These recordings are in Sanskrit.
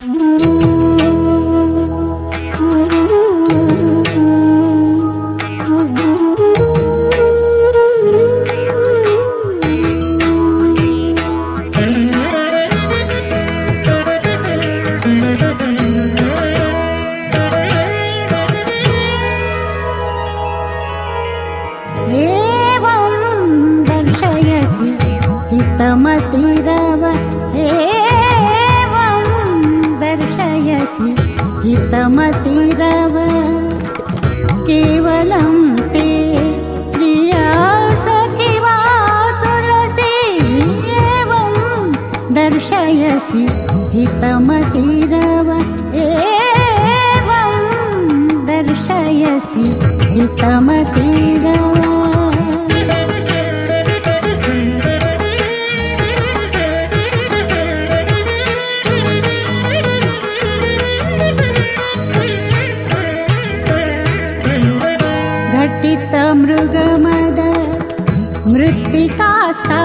Mm-hmm. हितमतिरव एवं दर्शयसि हितमतिरव घटित मृगमद मृत्तिकास्थापकम्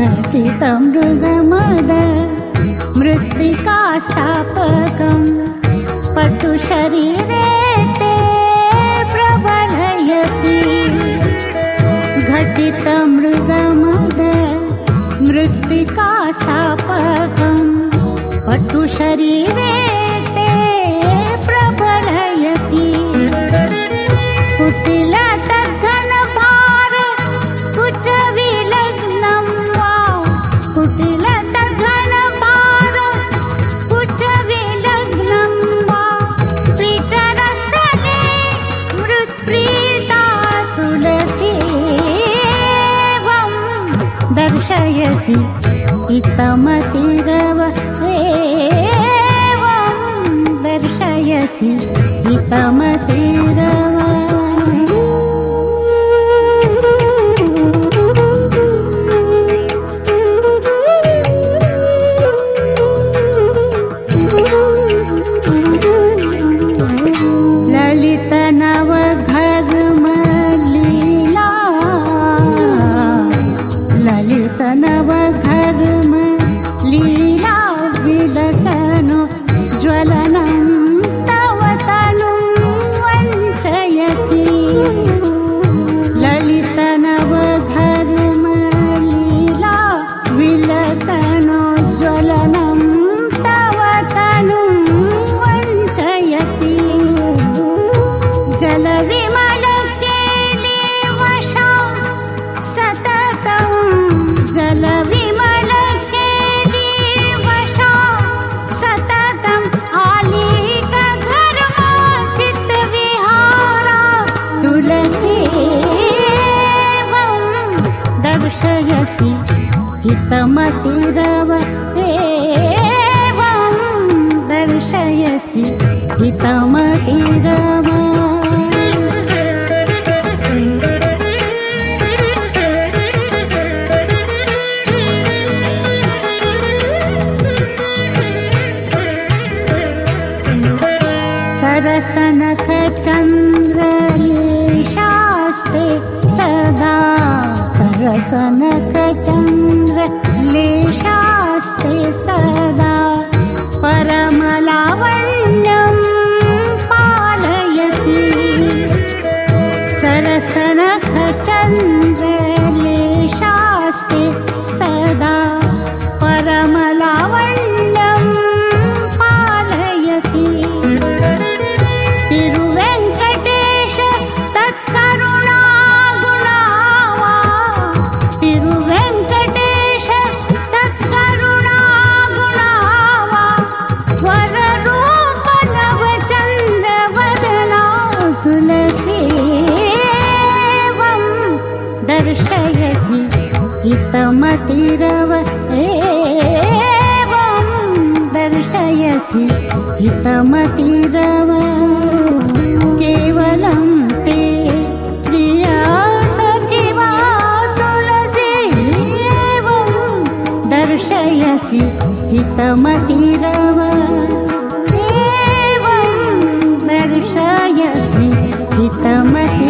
घटितमृगमद मृत्तिका प्रबल घटित ते मृत्ति का स्थापक पटु पटुशरीरे दर्शयसि इतमतिरव एवं दर्शयसि हितमतिरव दर्शयसि हितमतिरव एवं दर्शयसि हितमतिरव सरसनखचन्द्रलेशास्ते दर्शयसि हितमतिरव एवं दर्शयसि हितमतिरव केवलं ते प्रिया सखि वा तुलसी एवं दर्शयसि हितमतिरव एवं दर्शयसि हितमति